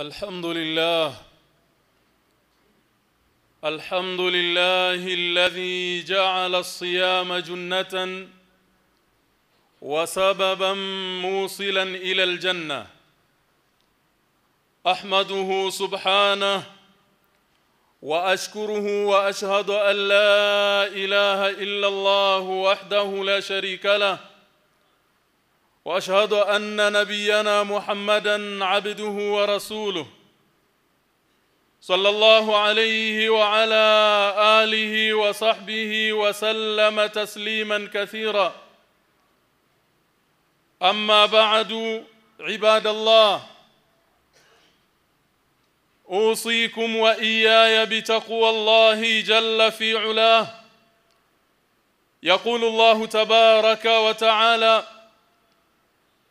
الحمد لله. الحمد لله الذي جعل الصيام جنة وسببا موصلا إلى الجنة. أحمده سبحانه وأشكره وأشهد أن لا إله إلا الله وحده لا شريك له وأشهد أن نبينا محمدا عبده ورسوله صلى الله عليه وعلى آله وصحبه وسلم تسليما كثيرا. أما بعد عباد الله أوصيكم وإياي بتقوى الله جل في علاه. يقول الله تبارك وتعالى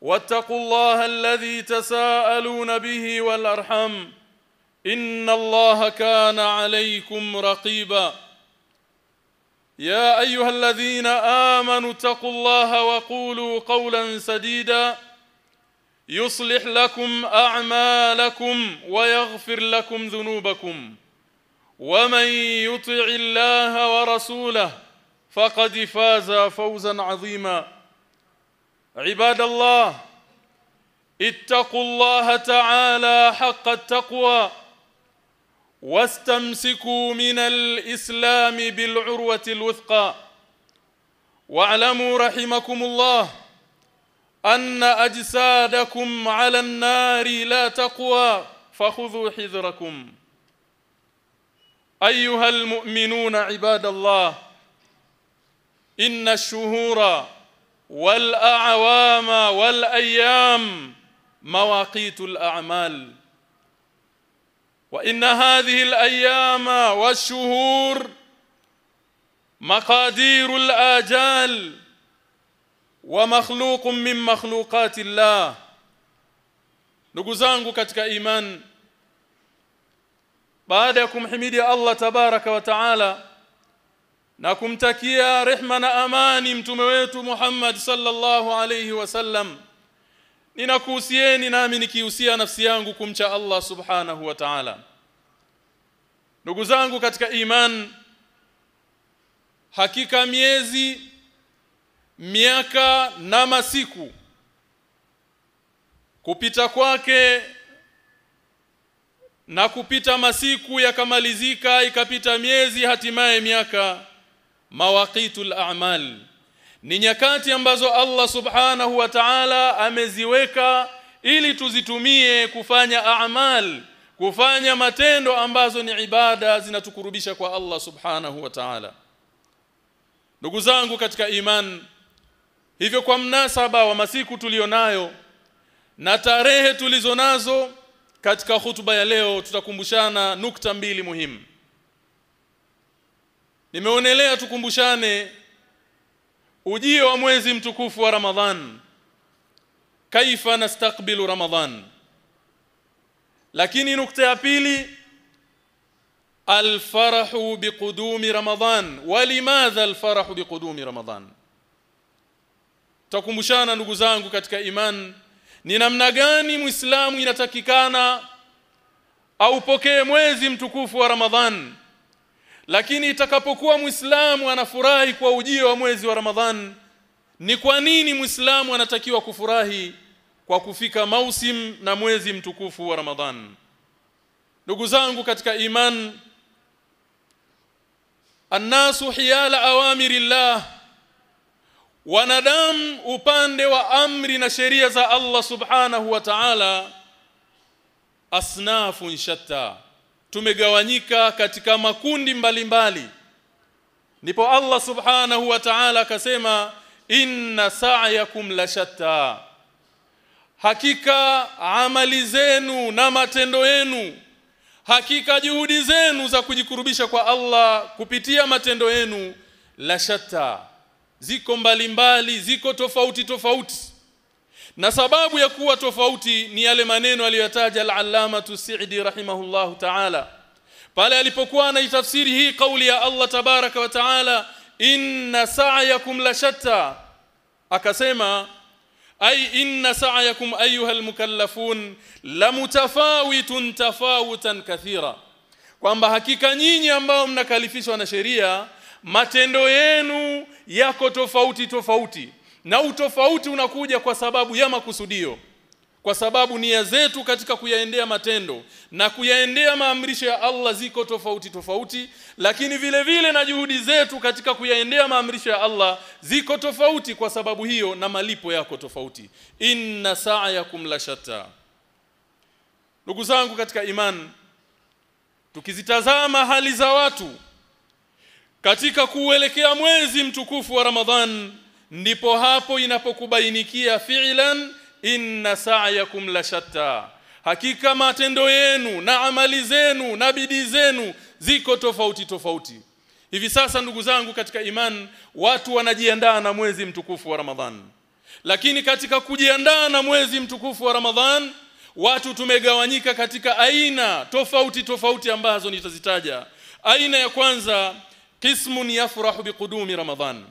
واتقوا الله الذي تساءلون به والأرحم إن الله كان عليكم رقيبا. يا أيها الذين آمنوا اتقوا الله وقولوا قولا سديدا. يصلح لكم أعمالكم ويغفر لكم ذنوبكم. ومن يطع الله ورسوله فقد فاز فوزا عظيما. عباد الله اتقوا الله تعالى حق التقوى واستمسكوا من الإسلام بالعروة الوثقى. واعلموا رحمكم الله أن أجسادكم على النار لا تقوى فخذوا حذركم. أيها المؤمنون عباد الله إن الشهور والأعوام والأيام مواقيت الأعمال. وإن هذه الأيام والشهور مقادير الآجال ومخلوق من مخلوقات الله. Ndugu zangu katika iman baada ya kumhimidi Allah tabaraka wa taala na kumtakia rehma na amani mtume wetu Muhammad sallallahu alayhi wasallam ninakuhusieni nami nikihusia nafsi yangu kumcha Allah subhanahu wa ta'ala. Ndugu zangu katika iman hakika miezi miaka na masiku kupita kwake na kupita masiku yakamalizika ikapita miezi hatimaye miaka mawaqitul a'mal. Ni nyakati ambazo Allah subhanahu wa ta'ala ameziweka ili tuzitumie kufanya a'mal kufanya matendo ambazo ni ibada zinatukurubisha kwa Allah subhanahu wa ta'ala. Ndugu zangu katika iman hivyo kwa mnasaba wa masiku tulionayo na tarehe tulizonazo katika hutuba ya leo tutakumbushana nukta mbili muhimu nimeonelea tukumbushane ujio wa mwezi mtukufu wa Ramadhan. Kaifa nastakbilu Ramadhan? Lakini nukta ya pili alfarahu biqudumi Ramadhan. Walimadha alfarahu biqudumi Ramadhan? Takumbushana ndugu zangu katika iman ni namna gani muislamu inatakikana aupokee mwezi mtukufu wa Ramadhan lakini itakapokuwa muislamu anafurahi kwa ujio wa mwezi wa Ramadhan ni kwa nini muislamu anatakiwa kufurahi kwa kufika mausim na mwezi mtukufu wa Ramadhan? Ndugu zangu katika iman annasu hiyala awamirillah wanadamu upande wa amri na sheria za Allah subhanahu wa ta'ala asnafun shatta tumegawanyika katika makundi mbalimbali. Ndipo Allah subhanahu wa ta'ala akasema inna sa'yakum la shatta. Hakika amali zenu na matendo yenu hakika juhudi zenu za kujikurubisha kwa Allah kupitia matendo yenu la shatta. Ziko mbalimbali mbali, ziko tofauti tofauti na sababu ya kuwa tofauti ni yale maneno aliyotaja al-allama tusidi rahimahullahu ta'ala. Pale alipokuwa anaitafsiri hii kauli ya Allah tabaraka wa ta'ala inna sa'yakum la shatta. Akasema ay inna sa'yakum ayuha al-mukallafun lamutafawitun tafawutan kathira. Kwamba hakika nyinyi ambao mnakalifishwa na sheria matendo yenu yako tofauti tofauti na utofauti unakuja kwa sababu ya makusudio kwa sababu nia zetu katika kuyaendea matendo na kuyaendea maamrisho ya Allah ziko tofauti tofauti lakini vile vile na juhudi zetu katika kuyaendea maamrisho ya Allah ziko tofauti kwa sababu hiyo na malipo yako tofauti. Inna sa'yakum la shatta. Ndugu zangu katika iman tukizitazama hali za watu katika kuelekea mwezi mtukufu wa Ramadhan ndipo hapo inapokubainikia fi'lan inna sa'yakum la shatta. Hakika matendo yenu na amali zenu na bidii zenu ziko tofauti tofauti. Hivi sasa ndugu zangu katika iman watu wanajiandaa na mwezi mtukufu wa Ramadhan. Lakini katika kujiandaa na mwezi mtukufu wa Ramadhan watu tumegawanyika katika aina tofauti tofauti ambazo nitazitaja. Aina ya kwanza qismun yafrahu biqudumi ramadhan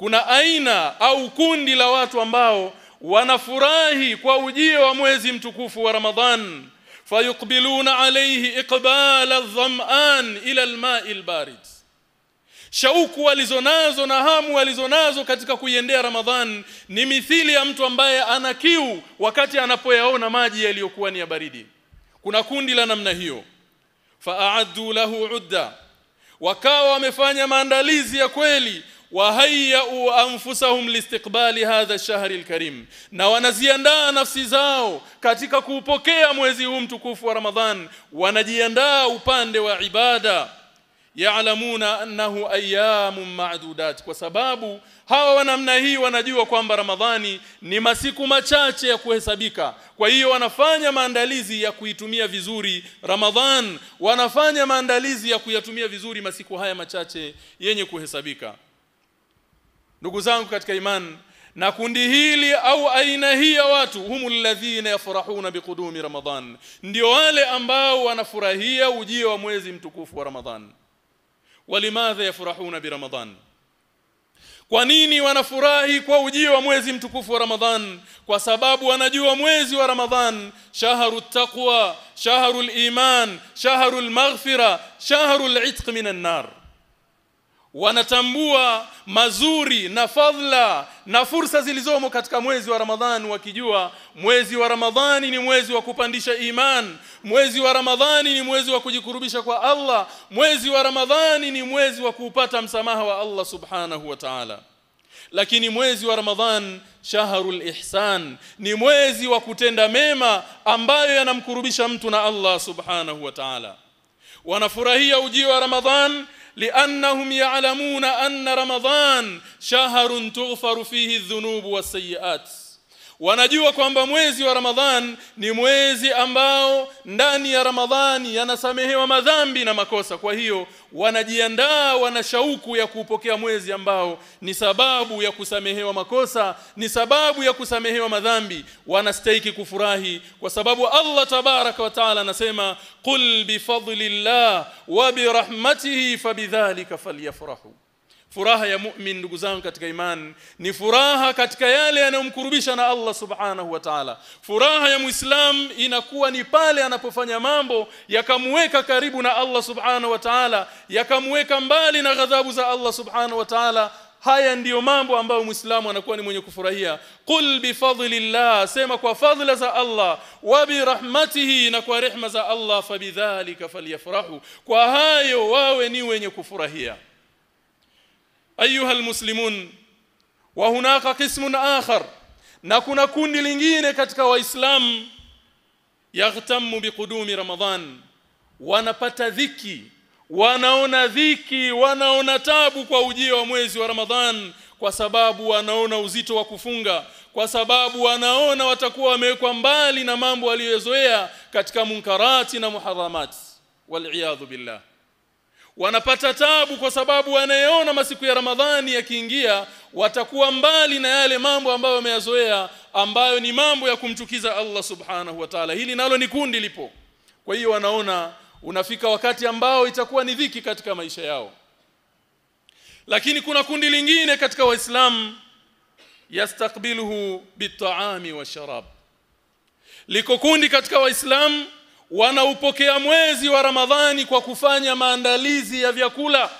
kuna aina au kundi la watu ambao wanafurahi kwa ujio wa mwezi mtukufu wa Ramadhan. Fayuqbiluna alayhi iqbala adh-dham'an ila alma'i al-barid. Shauku walizonazo na hamu walizonazo katika kuiendea Ramadhan ni mithili ya mtu ambaye ana kiu wakati anapoyaona maji yaliyokuwa ni ya baridi. Kuna kundi la namna hiyo. Fa'addu lahu udda. Wakawa wamefanya maandalizi ya kweli wahayau anfusahum liistiqbali hadha ash-shahr al-karim. Na wanaziandaa nafsi zao katika kuupokea mwezi huu mtukufu wa Ramadhan. Wanajiandaa upande wa ibada. Ya'lamuna annahu ayyamun ma'dudat. Kwa sababu hawa wa namna hii wanajua kwamba Ramadhani ni masiku machache ya kuhesabika. Kwa hiyo wanafanya maandalizi ya kuitumia vizuri Ramadhan. Wanafanya maandalizi ya kuyatumia vizuri masiku haya machache yenye kuhesabika ndugu zangu katika iman na kundi hili au aina hii ya watu humul ladhina yafrahuna biqudumi ramadhan ndio wale ambao wanafurahia ujio wa mwezi mtukufu wa ramadhan walimadha yafrahuna biramadhan kwa nini wanafurahi kwa ujio wa mwezi mtukufu wa Ramadhan kwa sababu wanajua mwezi wa Ramadhan shahru taqwa shahru iman shahru maghfira shahru itq minan nar wanatambua mazuri na fadhila na fursa zilizomo katika mwezi wa Ramadhani wakijua mwezi wa Ramadhani ni mwezi wa kupandisha iman mwezi wa Ramadhani ni mwezi wa kujikurubisha kwa Allah mwezi wa Ramadhani ni mwezi wa kuupata msamaha wa Allah subhanahu wa ta'ala. Lakini mwezi wa Ramadhan shahrul ihsan ni mwezi wa kutenda mema ambayo yanamkurubisha mtu na Allah subhanahu wa ta'ala. Wanafurahia ujio wa Ramadhan لأنهم يعلمون أن رمضان شهر تغفر فيه الذنوب والسيئات. Wanajua kwamba mwezi wa Ramadhan ni mwezi ambao ndani ya Ramadhani yanasamehewa madhambi na makosa. Kwa hiyo wanajiandaa wana shauku ya kupokea mwezi ambao ni sababu ya kusamehewa makosa ni sababu ya kusamehewa madhambi. Wanastahiki kufurahi kwa sababu Allah tabaraka wa taala anasema qul bifadlillah wa birahmatihi fabidhalika falyafrahu furaha ya mu'min ndugu zangu katika iman ni furaha katika yale yanayomkurubisha na Allah subhanahu wa ta'ala. Furaha ya muislam inakuwa ni pale anapofanya mambo yakamweka karibu na Allah subhanahu wa ta'ala yakamweka mbali na ghadhabu za Allah subhanahu wa ta'ala. Haya ndiyo mambo ambayo muislamu anakuwa ni mwenye kufurahia. Qul bifadlillah sema kwa fadhila za Allah. Wa birahmatihi na kwa rehma za Allah fabidhalika falyafrahu. Kwa hayo wawe ni wenye kufurahia ayuha المسلمون وهناك قسم akhar na kuna kundi lingine katika waislamu yaghtamu biqudumi ramadhan wanapata dhiki wanaona dhiki wanaona tabu kwa ujio wa mwezi wa ramadhan kwa sababu wanaona uzito wa kufunga kwa sababu wanaona watakuwa wamewekwa mbali na mambo aliyozoea katika munkarati na muharamati wal billah wanapata tabu kwa sababu wanayeona masiku ya Ramadhani yakiingia watakuwa mbali na yale mambo ambayo wameyazoea ambayo ni mambo ya kumchukiza Allah subhanahu wa ta'ala. Hili nalo ni kundi lipo. Kwa hiyo wanaona unafika wakati ambao itakuwa ni dhiki katika maisha yao. Lakini kuna kundi lingine katika waislamu yastakbiluhu bitaami wa sharab. Liko kundi katika waislamu wanaupokea mwezi wa Ramadhani kwa kufanya maandalizi ya vyakula.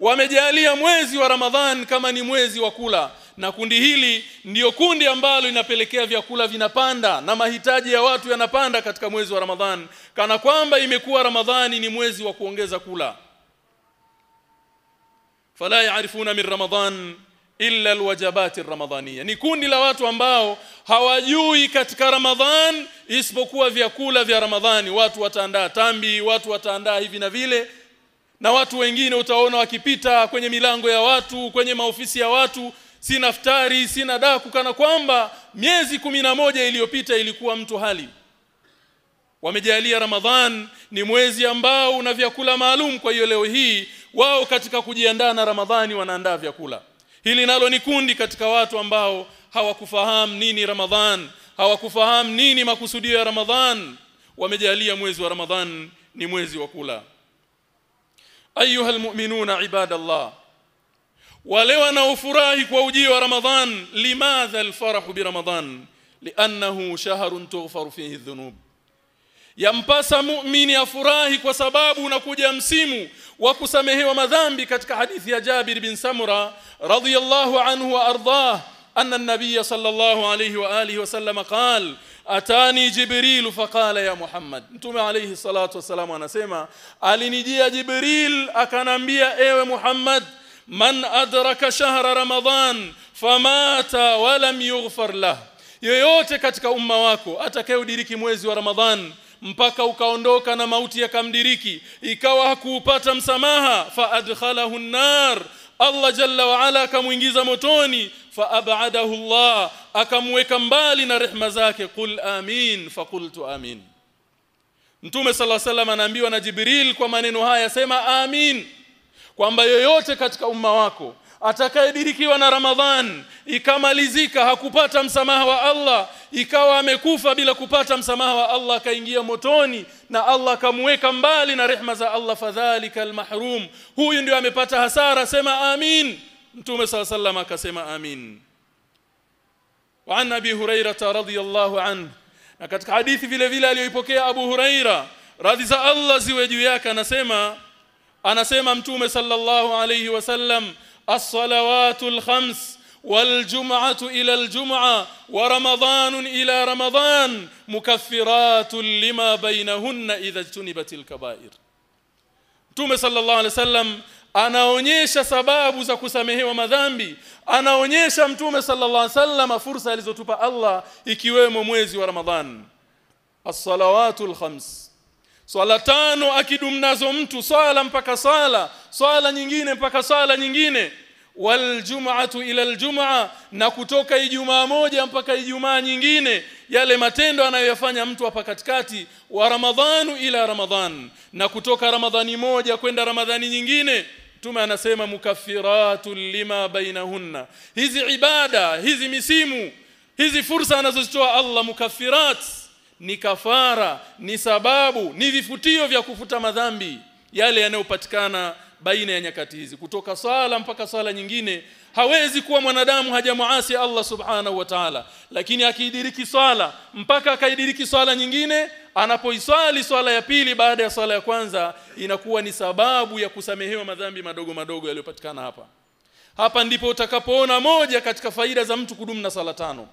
Wamejalia mwezi wa Ramadhani kama ni mwezi wa kula na kundi hili ndiyo kundi ambalo inapelekea vyakula vinapanda na mahitaji ya watu yanapanda katika mwezi wa Ramadhani kana kwamba imekuwa Ramadhani ni mwezi wa kuongeza kula. Fala yaarifuna min Ramadhan illa alwajabati ramadhania. Ni kundi la watu ambao hawajui katika Ramadhan isipokuwa vyakula vya Ramadhani. Watu wataandaa tambi watu wataandaa hivi na vile na watu wengine utaona wakipita kwenye milango ya watu kwenye maofisi ya watu si naftari sina daku kana kwamba miezi moja iliyopita ilikuwa mtu hali. Wamejalia Ramadhan ni mwezi ambao una vyakula maalum. Kwa hiyo leo hii wao katika kujiandaa na Ramadhani wanaandaa vyakula hili nalo ni kundi katika watu ambao hawakufahamu nini Ramadhan hawakufahamu nini makusudio ya Ramadhan. Wamejalia mwezi wa Ramadhan ni mwezi wa kula. Ayuha almu'minuna ibadallah wale wanaofurahi kwa ujio wa Ramadhan limadha alfarahu bi Ramadhan? Li'annahu shahrun tughfaru fihi dhunub yampasa muumini afurahi kwa sababu unakuja msimu wa kusamehewa madhambi katika hadithi ya Jabir bin Samura radhiyallahu anhu wa ardhah an-nabiy sallallahu alayhi wa alihi wasallam qala atani jibril faqala ya muhammad. Mtume alayhi salatu wasalam anasema alinijia jibril akanambia ewe muhammad man adraka shahra ramadan famata wa lam yughfar lah. Yoyote katika umma wako atakayediriki mwezi wa ramadhan mpaka ukaondoka na mauti yakamdiriki. Ikawa hakuupata msamaha fa adkhalahu an-nar. Allah jalla wa ala akamuingiza motoni fa ab'adahu Allah akamweka mbali na rehma zake. Qul amin faqultu amin. Mtume sala salam anaambiwa na Jibril kwa maneno haya sema amin. Kwamba yoyote katika umma wako atakayedirikiwa na Ramadhan ikamalizika hakupata msamaha wa Allah. Ikawa amekufa bila kupata msamaha wa Allah akaingia motoni na Allah akamweka mbali na rehma za Allah. Fadhalika almahrum. Huyu ndio amepata hasara sema amin. Mtume sala sallam akasema amin. Wa an abi hurairah radhiyallahu anhu. Na katika hadithi vile vile aliyoipokea Abu Huraira radhi za Allah ziwe juu yake anasema anasema mtume sallallahu alayhi wasallam الصلوات الخمس والجمعة إلى الجمعة ورمضان إلى رمضان مكفرات لما بينهن إذا اجتنبت الكبائر Mtume sallallahu alaihi wasallam anaonyesha sababu za kusamehewa madhambi anaonyesha Mtume sallallahu alaihi wasallam fursa alizotupa Allah ikiwemo mwezi wa Ramadhan as-salawatul khams swala tano akidumnazo mtu swala mpaka swala swala nyingine mpaka swala nyingine. Wal jum'atu ila al jum'a na kutoka ijumaa moja mpaka ijumaa nyingine yale matendo anayoyafanya mtu hapa katikati wa ramadhanu ila ramadhan. Na kutoka ramadhani moja kwenda ramadhani nyingine Mtume anasema mukaffiratu lima bainahunna. Hizi ibada hizi misimu hizi fursa anazozitoa Allah mukaffirat ni kafara ni sababu ni vifutio vya kufuta madhambi yale yanayopatikana baina ya nyakati hizi. Kutoka sala mpaka sala nyingine hawezi kuwa mwanadamu hajamuasi Allah subhanahu wa ta'ala. Lakini akiidiriki swala mpaka akaidiriki swala nyingine anapoiswali swala ya pili baada ya swala ya kwanza inakuwa ni sababu ya kusamehewa madhambi madogo madogo yaliyopatikana hapa. Hapa ndipo utakapoona moja katika faida za mtu kudumu na sala tano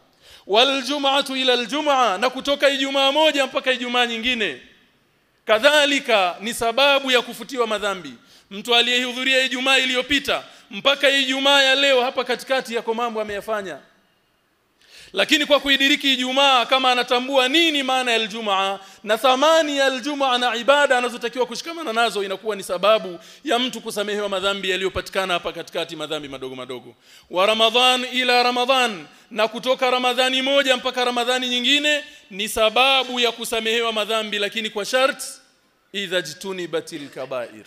waljum'atu ila aljum'a na kutoka ijumaa moja mpaka ijumaa nyingine. Kadhalika ni sababu ya kufutiwa madhambi. Mtu aliyehudhuria ijumaa iliyopita mpaka ijumaa ya leo hapa katikati yako mambo ameyafanya lakini kwa kuidiriki ijumaa kama anatambua nini maana ya Ijumaa na thamani ya Ijumaa na ibada anazotakiwa kushikamana nazo inakuwa ni sababu ya mtu kusamehewa madhambi yaliyopatikana hapa katikati madhambi madogo madogo. Wa ramadhan ila ramadhan na kutoka ramadhani moja mpaka ramadhani nyingine ni sababu ya kusamehewa madhambi lakini kwa sharti idha jtunibatil kaba'ir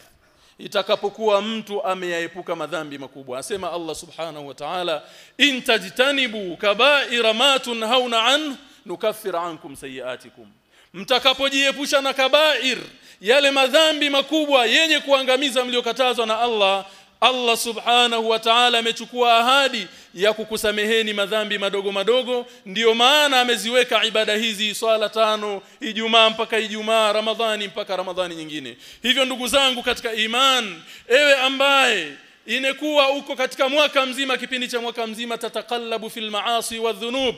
itakapokuwa mtu ameyaepuka madhambi makubwa. Asema Allah subhanahu wa ta'ala in tajtanibu kaba'ira ma tunhauna an nukaffir ankum sayiatikum. Mtakapojiepusha na kaba'ir yale madhambi makubwa yenye kuangamiza mliokatazwa na Allah Allah subhanahu wa ta'ala amechukua ahadi ya kukusameheni madhambi madogo madogo ndiyo maana ameziweka ibada hizi swala tano Ijumaa mpaka Ijumaa Ramadhani mpaka Ramadhani nyingine. Hivyo ndugu zangu katika iman ewe ambaye inekuwa uko katika mwaka mzima kipindi cha mwaka mzima tatakallabu fil maasi wa dhunub.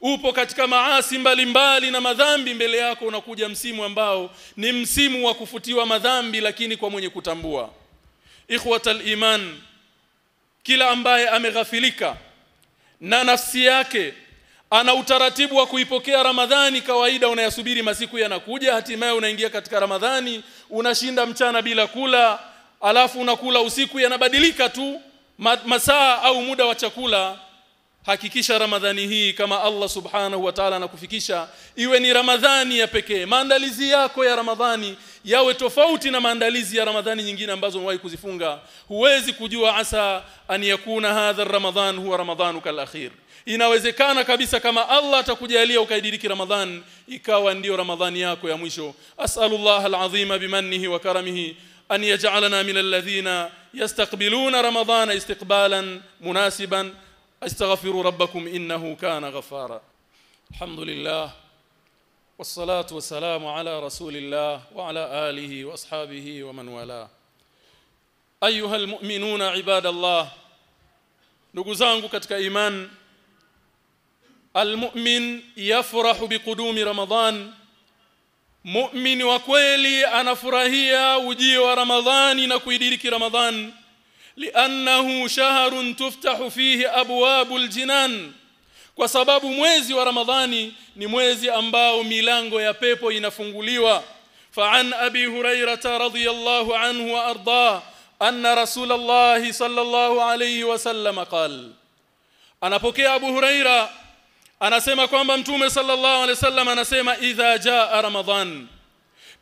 Upo katika maasi mbalimbali na madhambi mbele yako unakuja msimu ambao ni msimu wa kufutiwa madhambi lakini kwa mwenye kutambua. Ikhwatal iman kila ambaye ameghafilika na nafsi yake ana utaratibu wa kuipokea Ramadhani kawaida unayasubiri masiku yanakuja hatimaye unaingia katika Ramadhani unashinda mchana bila kula alafu unakula usiku yanabadilika tu masaa au muda wa chakula hakikisha ramadhani hii kama Allah subhanahu wa ta'ala anakufikisha. Iwe ni ramadhani ya pekee maandalizi yako ya ramadhani yawe tofauti na maandalizi ya ramadhani nyingine ambazo umewahi kuzifunga. Huwezi kujua asa an yakuna hadha ramadhan huwa ramadhanuka al inawezekana kabisa kama Allah atakujalia ukaidiriki ramadhan ikawa ndiyo ramadhani yako ya mwisho. Asalullah al-azima bimannihi wa karamihi an yaj'alana min alladhina yastaqbiluna ramadhana istiqbalan munasiban أستغفروا ربكم إنه كان غفارا. الحمد لله والصلاة والسلام على رسول الله وعلى آله وأصحابه ومن والاه. أيها المؤمنون عباد الله نقزانك كتك إيمان المؤمن يفرح بقدوم رمضان wa kweli anafurahia ujio wa ramadhani na kuidiriki ramadhan li'annahu shahrun tuftahu fihi abwabul jinan. Kwa sababu mwezi wa ramadhani ni mwezi ambao milango ya pepo inafunguliwa. Fa'an abi radhiyallahu anhu wa arda anna rasulullah sallallahu alayhi wasallam qala anapokea abu huraira anasema kwamba mtume sallallahu alaihi wasallam anasema idha jaa ramadhan.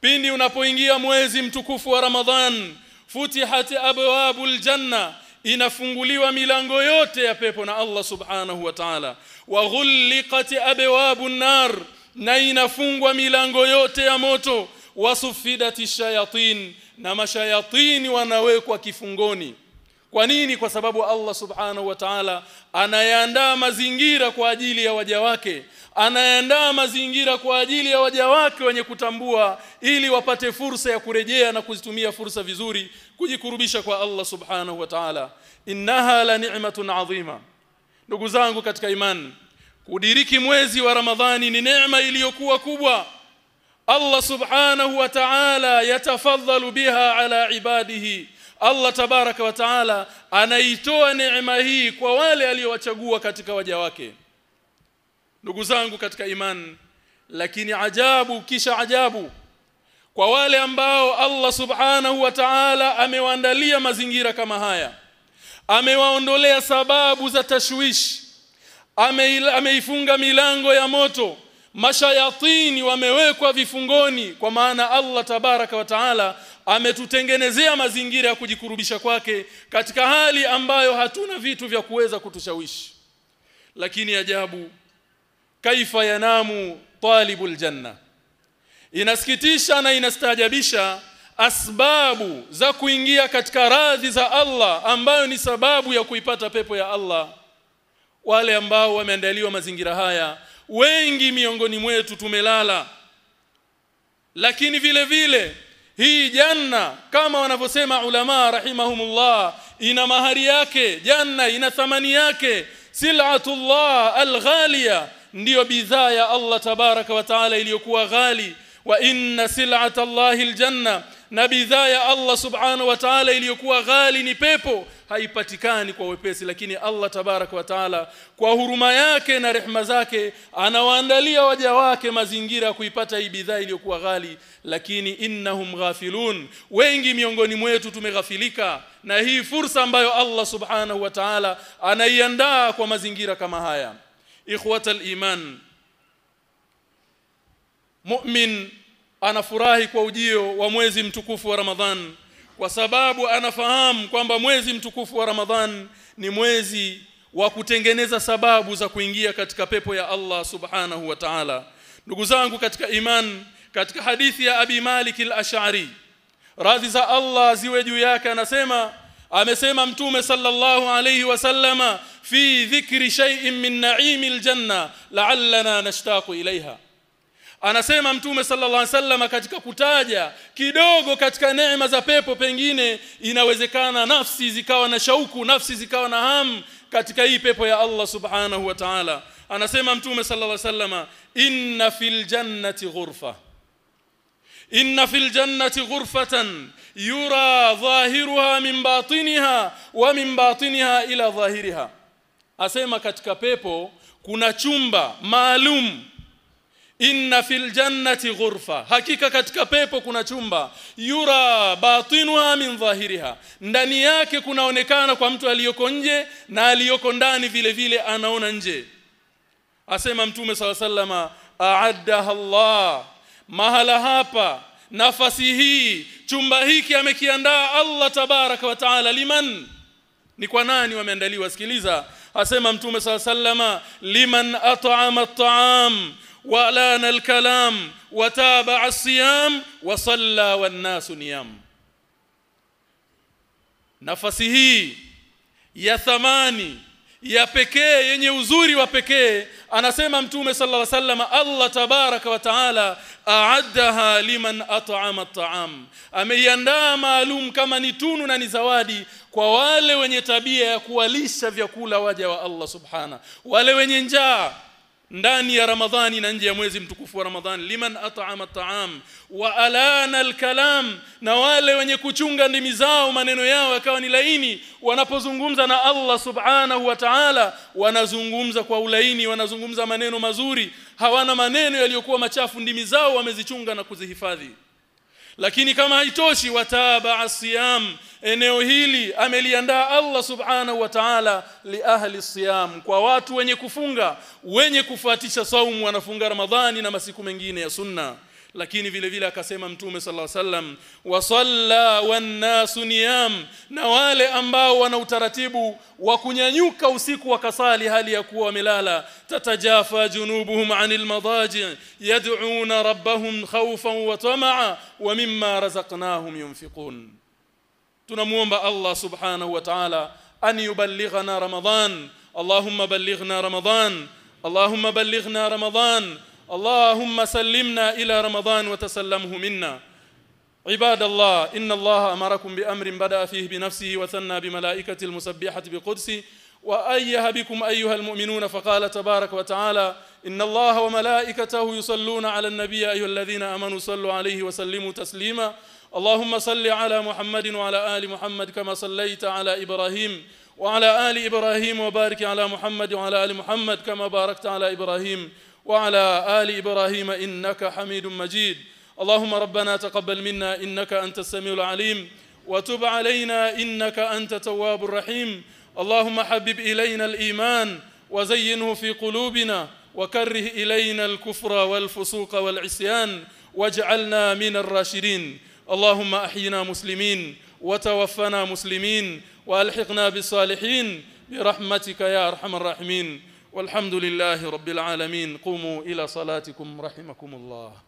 Pindi unapoingia mwezi mtukufu wa ramadhan futihat abwabul janna inafunguliwa milango yote ya pepo na Allah subhanahu wa ta'ala. Wa ghulliqat abwabun nar na inafungwa milango yote ya moto. Wasufidati shayatin na mashayatini wanawekwa kifungoni kwa nini? Kwa sababu Allah subhanahu wa ta'ala anayaandaa mazingira kwa ajili ya waja wake. Anayaandaa mazingira kwa ajili ya waja wake wenye kutambua ili wapate fursa ya kurejea na kuzitumia fursa vizuri kujikurubisha kwa Allah subhanahu wa ta'ala. Innaha la ni'matun adhima ndugu zangu katika imani kudiriki mwezi wa ramadhani ni neema iliyokuwa kubwa. Allah subhanahu wa ta'ala yatafadhalu biha ala ibadihi Allah tabaraka wa taala anaitoa neema hii kwa wale aliyowachagua katika waja wake. Ndugu zangu katika imani lakini ajabu kisha ajabu kwa wale ambao Allah subhanahu wa ta'ala amewaandalia mazingira kama haya. Amewaondolea sababu za tashwishi. Ameifunga milango ya moto mashayatini wamewekwa vifungoni kwa maana Allah tabaraka wa taala ametutengenezea mazingira ya kujikurubisha kwake katika hali ambayo hatuna vitu vya kuweza kutushawishi. Lakini ajabu kaifa yanamu talibul janna? Inasikitisha na inastaajabisha asbabu za kuingia katika radhi za Allah ambayo ni sababu ya kuipata pepo ya Allah. Wale ambao wameandaliwa mazingira haya wengi miongoni mwetu tumelala. Lakini vile vile hii janna kama wanavyosema ulama rahimahumullah ina mahari yake janna ina thamani yake. Silatullah alghaliya ndiyo bidhaa ya Allah tabaraka wa taala iliyokuwa ghali. Wa inna silatallahi aljanna na bidhaa ya Allah subhanahu wa ta'ala iliyokuwa ghali ni pepo haipatikani kwa wepesi lakini Allah tabarak wa taala kwa huruma yake na rehma zake anawaandalia waja wake mazingira ya kuipata hii bidhaa iliyokuwa ghali lakini innahum ghafilun wengi miongoni mwetu tumeghafilika. Na hii fursa ambayo Allah subhanahu wa ta'ala anaiandaa kwa mazingira kama haya. Ikhwatal iman mu'min anafurahi kwa ujio wa mwezi mtukufu wa Ramadhan kwa sababu anafahamu kwamba mwezi mtukufu wa Ramadhan ni mwezi wa kutengeneza sababu za kuingia katika pepo ya Allah subhanahu wa ta'ala. Ndugu zangu katika iman katika hadithi ya Abi Malik al-Ash'ari radhi za Allah ziwe juu yake anasema amesema mtume sallallahu alayhi wasallama fi dhikri shay'in min na'imil janna la'allana nashtaqu ilaiha anasema mtume sallallahu alaihi wasallam katika kutaja kidogo katika neema za pepo pengine inawezekana nafsi zikawa na shauku nafsi zikawa na hamu katika hii pepo ya Allah subhanahu wa ta'ala. Anasema mtume sallallahu alaihi wasallam inna fil jannati ghurfa. Inna fil jannati ghurfatan yura dhahiruha min batiniha wa min batiniha ila dhahiriha asema katika pepo kuna chumba maalum inna fil jannati ghurfa. Hakika katika pepo kuna chumba. Yura batinuha min dhahiriha ndani yake kunaonekana kwa mtu aliyoko nje na aliyoko ndani vile vile anaona nje. Asema mtume sala sallama aaddaha Allah. Mahala hapa nafasi hii chumba hiki amekiandaa Allah tabaraka wa taala. Liman? Ni kwa nani wameandaliwa? Sikiliza. Asema mtume sala sallama liman at'ama at'am ولان الكلام وتابع الصيام وصلى والناس نيام nafasi hii ya thamani ya pekee yenye uzuri wa pekee anasema mtume sallallahu alaihi wasallam Allah tabaraka wa taala aaddaha liman at'ama at'am ameiandaa maalum kama ni tunu na ni zawadi kwa wale wenye tabia ya kuwalisha vyakula waja wa Allah subhana wale wenye njaa ndani ya Ramadhani na nje ya mwezi mtukufu wa Ramadhani. Liman at'ama at'am wa alana alkalam na wale wenye kuchunga ndimi zao maneno yao yakawa ni laini. Wanapozungumza na Allah subhanahu wa ta'ala wanazungumza kwa ulaini wanazungumza maneno mazuri. Hawana maneno yaliyokuwa machafu ndimi zao wamezichunga na kuzihifadhi lakini kama haitoshi wataba asiyam eneo hili ameliandaa Allah subhanahu wa ta'ala li ahli siyam kwa watu wenye kufunga wenye kufuatisha saumu wanafunga ramadhani na masiku mengine ya sunna lakini vile vile akasema mtume sallallahu alaihi wasallam wasalla wannasu niyam. Na wale ambao wana utaratibu wa kunyanyuka usiku wakasali hali ya kuwa wamelala tatajafa junubuhum anil madaji yad'una rabbahum khawfan wa tamaa wa mimma razaqnahum yunfiqun. Tunamuomba Allah subhanahu wa ta'ala an yuballighana ramadan. Allahumma ballighna ramadan. Allahumma ballighna ramadan. اللهم سلمنا إلى رمضان وتسلمه منا. عباد الله إن الله أمركم بأمر بدأ فيه بنفسه وثنى بملائكة المسبحة بقدسه. وأيه بكم أيها المؤمنون فقال تبارك وتعالى إن الله وملائكته يصلون على النبي أيها الذين آمنوا صلوا عليه وسلموا تسليما. اللهم صل على محمد وعلى آل محمد كما صليت على إبراهيم وعلى آل إبراهيم وبارك على محمد وعلى آل محمد كما باركت على إبراهيم. وعلى آل إبراهيم إنك حميد مجيد. اللهم ربنا تقبل منا إنك أنت السميع العليم. وتب علينا إنك أنت تواب الرحيم. اللهم حبب إلينا الإيمان وزينه في قلوبنا وكره إلينا الكفر والفسوق والعصيان واجعلنا من الراشدين. اللهم أحينا مسلمين وتوفنا مسلمين وألحقنا بالصالحين برحمتك يا أرحم الراحمين. والحمد لله رب العالمين. قوموا إلى صلاتكم رحمكم الله.